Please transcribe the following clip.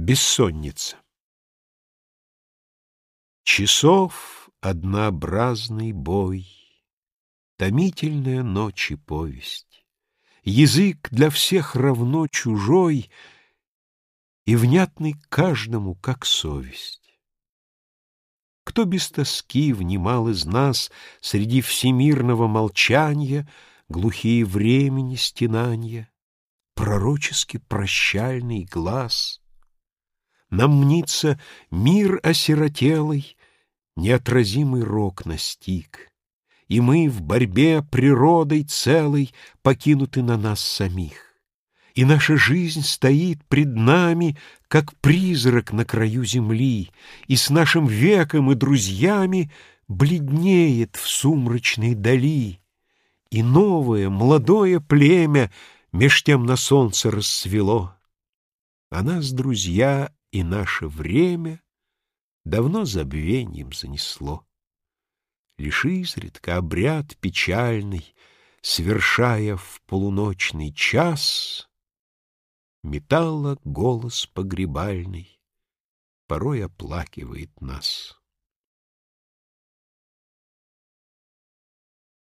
Бессонница. Часов однообразный бой, Томительная ночь и повесть, Язык для всех равно чужой И внятный каждому, как совесть. Кто без тоски внимал из нас Среди всемирного молчания Глухие времени стенания, Пророчески прощальный глаз — нам мнится мир осиротелый, Неотразимый рок настиг, И мы в борьбе природой целой Покинуты на нас самих. И наша жизнь стоит пред нами, Как призрак на краю земли, И с нашим веком и друзьями Бледнеет в сумрачной дали. И новое, молодое племя Меж тем на солнце расцвело. А нас, друзья, и наше время давно забвением занесло. Лишь изредка обряд печальный, Свершая в полуночный час, Металла голос погребальный Порой оплакивает нас.